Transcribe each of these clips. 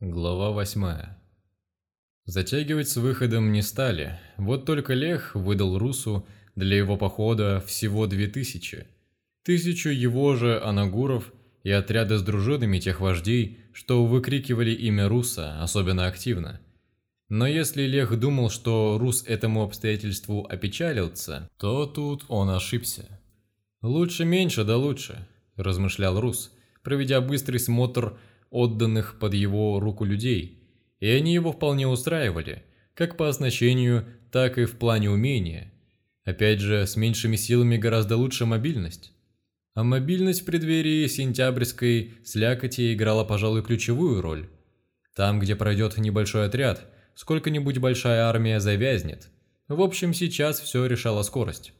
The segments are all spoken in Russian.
Глава 8. Затягивать с выходом не стали, вот только Лех выдал Русу для его похода всего две тысячи. Тысячу его же анагуров и отряды с дружинами тех вождей, что выкрикивали имя Руса особенно активно. Но если Лех думал, что Рус этому обстоятельству опечалился, то тут он ошибся. «Лучше меньше, да лучше», – размышлял Рус, проведя быстрый смотр отданных под его руку людей, и они его вполне устраивали, как по оснащению, так и в плане умения. Опять же, с меньшими силами гораздо лучше мобильность. А мобильность в преддверии сентябрьской слякоти играла, пожалуй, ключевую роль. Там, где пройдет небольшой отряд, сколько-нибудь большая армия завязнет. В общем, сейчас все решала скорость.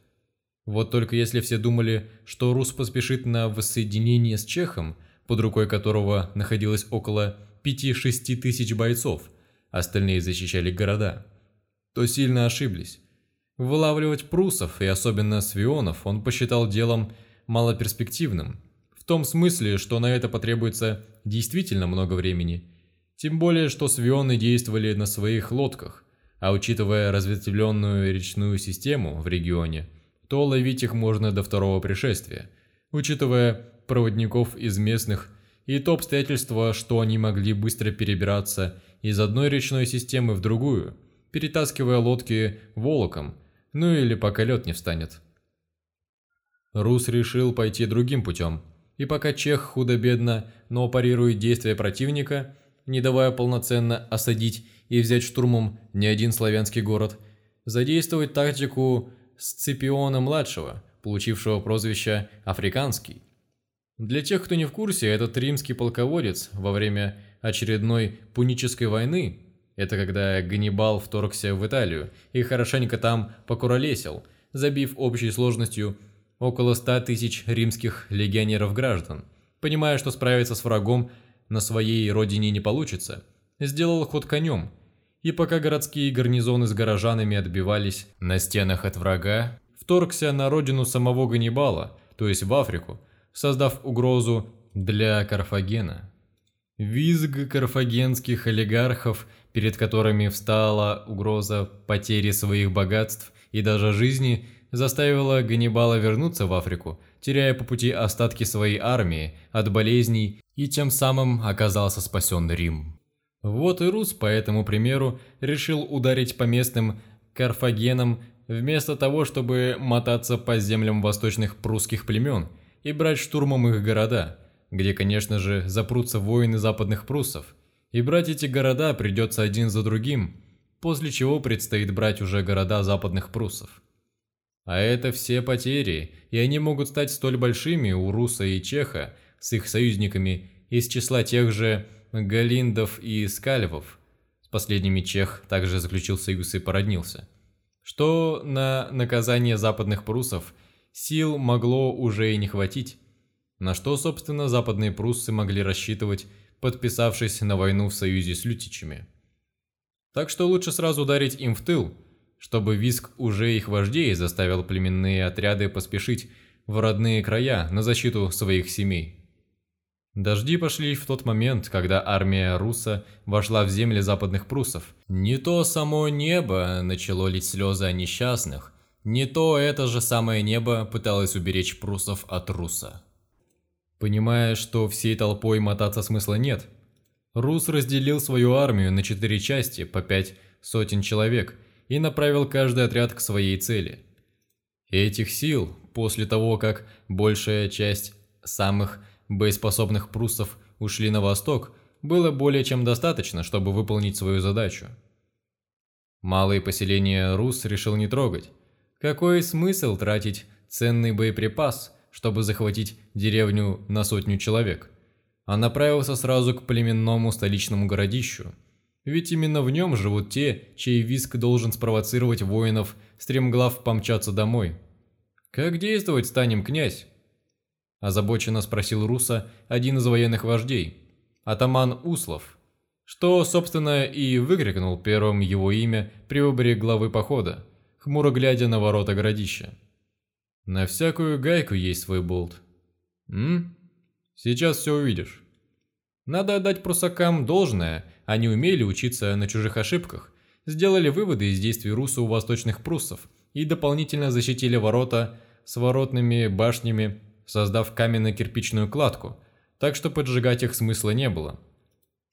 Вот только если все думали, что Рус поспешит на воссоединение с Чехом, под рукой которого находилось около 5-6 тысяч бойцов, остальные защищали города, то сильно ошиблись. Вылавливать прусов и особенно свионов он посчитал делом малоперспективным, в том смысле, что на это потребуется действительно много времени. Тем более, что свионы действовали на своих лодках, а учитывая разветвленную речную систему в регионе, то ловить их можно до второго пришествия. Учитывая проводников из местных и то обстоятельство, что они могли быстро перебираться из одной речной системы в другую, перетаскивая лодки волоком, ну или пока лед не встанет. Рус решил пойти другим путем, и пока Чех худо-бедно, но парирует действия противника, не давая полноценно осадить и взять штурмом ни один славянский город, задействовать тактику Сципиона-младшего, получившего прозвище «Африканский», для тех, кто не в курсе, этот римский полководец во время очередной пунической войны, это когда Ганнибал вторгся в Италию и хорошенько там покуролесил, забив общей сложностью около 100 тысяч римских легионеров-граждан, понимая, что справиться с врагом на своей родине не получится, сделал ход конем, и пока городские гарнизоны с горожанами отбивались на стенах от врага, вторгся на родину самого Ганнибала, то есть в Африку, создав угрозу для Карфагена. Визг карфагенских олигархов, перед которыми встала угроза потери своих богатств и даже жизни, заставила Ганнибала вернуться в Африку, теряя по пути остатки своей армии от болезней и тем самым оказался спасен Рим. Вот и Рус, по этому примеру, решил ударить по местным карфагенам вместо того, чтобы мотаться по землям восточных прусских племен – и брать штурмом их города, где, конечно же, запрутся воины западных пруссов. И брать эти города придется один за другим, после чего предстоит брать уже города западных пруссов. А это все потери, и они могут стать столь большими у Руса и Чеха с их союзниками из числа тех же Галиндов и Скальвов. С последними Чех также заключил союз и породнился. Что на наказание западных пруссов – сил могло уже и не хватить. На что, собственно, западные пруссы могли рассчитывать, подписавшись на войну в союзе с лютичами. Так что лучше сразу ударить им в тыл, чтобы виск уже их вождей заставил племенные отряды поспешить в родные края на защиту своих семей. Дожди пошли в тот момент, когда армия Руса вошла в земли западных пруссов. Не то само небо начало лить слезы о несчастных, не то это же самое небо пыталось уберечь прусов от руса. Понимая, что всей толпой мотаться смысла нет, Рус разделил свою армию на четыре части по пять сотен человек и направил каждый отряд к своей цели. Этих сил, после того, как большая часть самых боеспособных пруссов ушли на восток, было более чем достаточно, чтобы выполнить свою задачу. Малые поселения Рус решил не трогать, какой смысл тратить ценный боеприпас, чтобы захватить деревню на сотню человек? А направился сразу к племенному столичному городищу. Ведь именно в нем живут те, чей виск должен спровоцировать воинов, стремглав помчаться домой. «Как действовать станем, князь?» Озабоченно спросил Руса один из военных вождей, атаман Услов, что, собственно, и выкрикнул первым его имя при выборе главы похода хмуро глядя на ворота городища. «На всякую гайку есть свой болт. М? Сейчас все увидишь». Надо отдать прусакам должное, они умели учиться на чужих ошибках, сделали выводы из действий Руса у восточных пруссов и дополнительно защитили ворота с воротными башнями, создав каменно-кирпичную кладку, так что поджигать их смысла не было.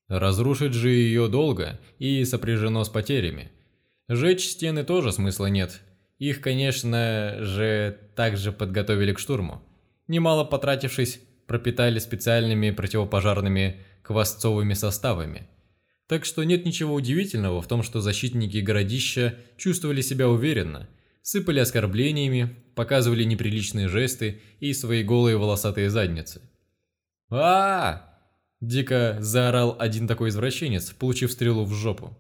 Разрушить же ее долго и сопряжено с потерями. Жечь стены тоже смысла нет. Их, конечно же, также подготовили к штурму. Немало потратившись, пропитали специальными противопожарными квасцовыми составами. Так что нет ничего удивительного в том, что защитники городища чувствовали себя уверенно, сыпали оскорблениями, показывали неприличные жесты и свои голые волосатые задницы. а, -а, -а Дико заорал один такой извращенец, получив стрелу в жопу.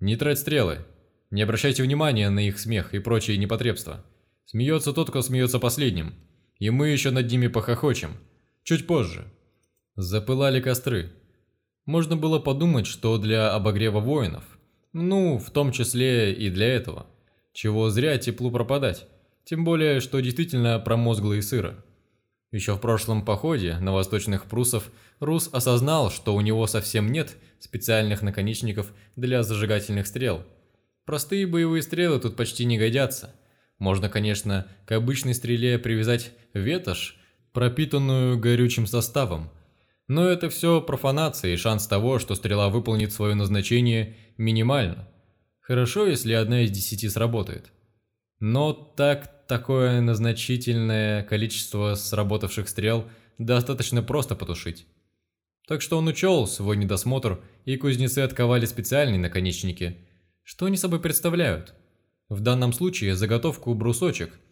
«Не трать стрелы. Не обращайте внимания на их смех и прочие непотребства. Смеется тот, кто смеется последним. И мы еще над ними похохочем. Чуть позже. Запылали костры. Можно было подумать, что для обогрева воинов. Ну, в том числе и для этого. Чего зря теплу пропадать. Тем более, что действительно промозгло и сыро. Еще в прошлом походе на восточных прусов Рус осознал, что у него совсем нет специальных наконечников для зажигательных стрел. Простые боевые стрелы тут почти не годятся. Можно, конечно, к обычной стреле привязать ветошь, пропитанную горючим составом. Но это все профанация и шанс того, что стрела выполнит свое назначение, минимально. Хорошо, если одна из десяти сработает. Но так такое назначительное количество сработавших стрел достаточно просто потушить. Так что он учел свой недосмотр, и кузнецы отковали специальные наконечники. Что они собой представляют? В данном случае заготовку брусочек –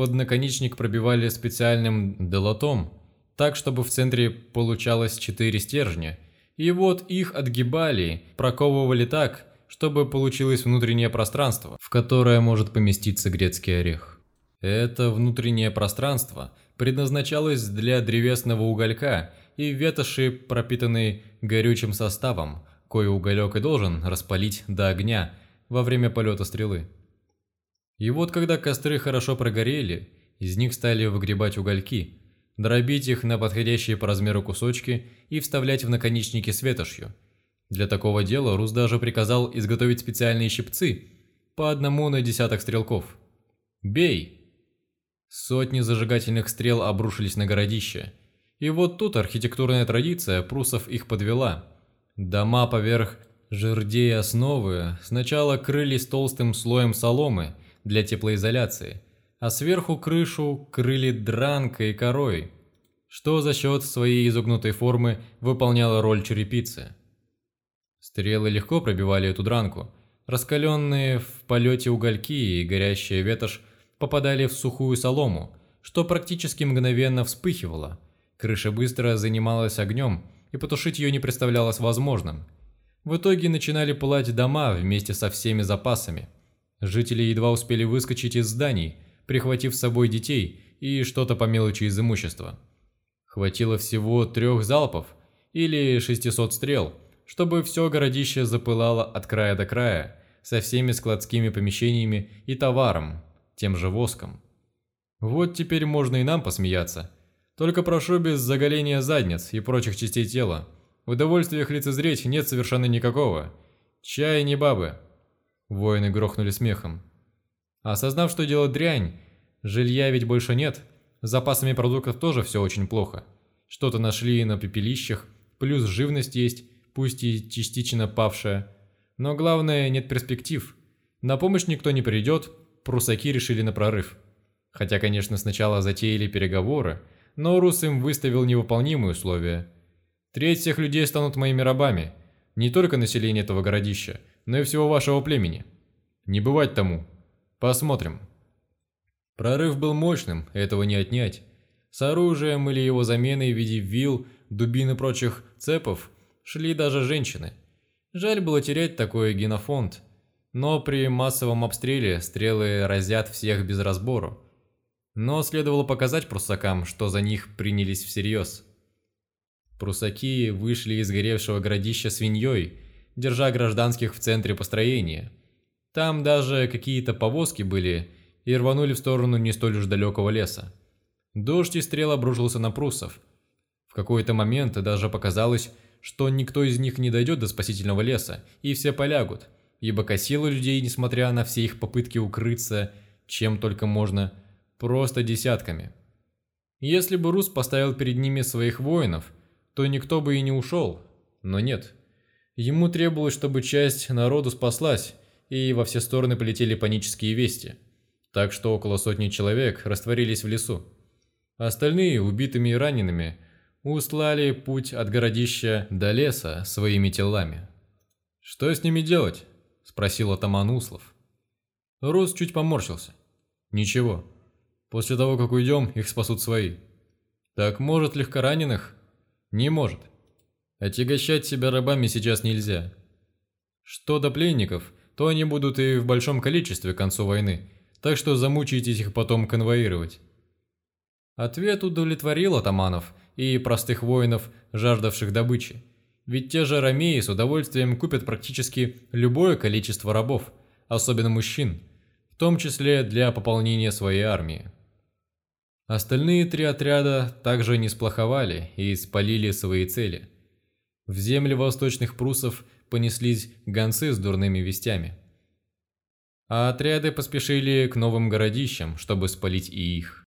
под наконечник пробивали специальным долотом, так чтобы в центре получалось четыре стержня, и вот их отгибали, проковывали так, чтобы получилось внутреннее пространство, в которое может поместиться грецкий орех. Это внутреннее пространство предназначалось для древесного уголька и ветоши, пропитанной горючим составом, кое уголек и должен распалить до огня во время полета стрелы. И вот когда костры хорошо прогорели, из них стали выгребать угольки, дробить их на подходящие по размеру кусочки и вставлять в наконечники с ветошью. Для такого дела Рус даже приказал изготовить специальные щипцы, по одному на десяток стрелков. «Бей!» Сотни зажигательных стрел обрушились на городище. И вот тут архитектурная традиция прусов их подвела. Дома поверх жердей основы сначала крылись толстым слоем соломы – для теплоизоляции, а сверху крышу крыли дранкой и корой, что за счет своей изогнутой формы выполняло роль черепицы. Стрелы легко пробивали эту дранку, раскаленные в полете угольки и горящая ветошь попадали в сухую солому, что практически мгновенно вспыхивало. Крыша быстро занималась огнем, и потушить ее не представлялось возможным. В итоге начинали пылать дома вместе со всеми запасами – Жители едва успели выскочить из зданий, прихватив с собой детей и что-то по мелочи из имущества. Хватило всего трех залпов или 600 стрел, чтобы все городище запылало от края до края, со всеми складскими помещениями и товаром, тем же воском. Вот теперь можно и нам посмеяться. Только прошу без заголения задниц и прочих частей тела. В удовольствиях лицезреть нет совершенно никакого. Чай не бабы. Воины грохнули смехом. Осознав, что дело дрянь, жилья ведь больше нет, с запасами продуктов тоже все очень плохо. Что-то нашли на пепелищах, плюс живность есть, пусть и частично павшая. Но главное, нет перспектив. На помощь никто не придет, прусаки решили на прорыв. Хотя, конечно, сначала затеяли переговоры, но Рус им выставил невыполнимые условия. Треть всех людей станут моими рабами, не только население этого городища, но и всего вашего племени. Не бывать тому. Посмотрим. Прорыв был мощным, этого не отнять. С оружием или его заменой в виде вил, дубин и прочих цепов шли даже женщины. Жаль было терять такой генофонд. Но при массовом обстреле стрелы разят всех без разбору. Но следовало показать прусакам, что за них принялись всерьез. Прусаки вышли из горевшего городища свиньей – держа гражданских в центре построения. Там даже какие-то повозки были и рванули в сторону не столь уж далекого леса. Дождь и стрел обрушился на пруссов. В какой-то момент даже показалось, что никто из них не дойдет до спасительного леса, и все полягут, ибо косило людей, несмотря на все их попытки укрыться, чем только можно, просто десятками. Если бы Рус поставил перед ними своих воинов, то никто бы и не ушел, но нет. Ему требовалось, чтобы часть народу спаслась, и во все стороны полетели панические вести. Так что около сотни человек растворились в лесу. Остальные, убитыми и ранеными, услали путь от городища до леса своими телами. «Что с ними делать?» – спросил атаман Услов. Рус чуть поморщился. «Ничего. После того, как уйдем, их спасут свои». «Так может легкораненых?» «Не может. Отягощать себя рабами сейчас нельзя. Что до пленников, то они будут и в большом количестве к концу войны, так что замучаетесь их потом конвоировать». Ответ удовлетворил атаманов и простых воинов, жаждавших добычи. Ведь те же ромеи с удовольствием купят практически любое количество рабов, особенно мужчин, в том числе для пополнения своей армии. Остальные три отряда также не сплоховали и спалили свои цели. В земли восточных прусов понеслись гонцы с дурными вестями. А отряды поспешили к новым городищам, чтобы спалить и их.